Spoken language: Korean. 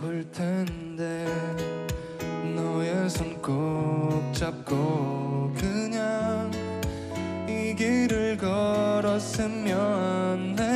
좋을 텐데 너의 손 꼭 잡고 그냥 이 길을 걸었으면 해.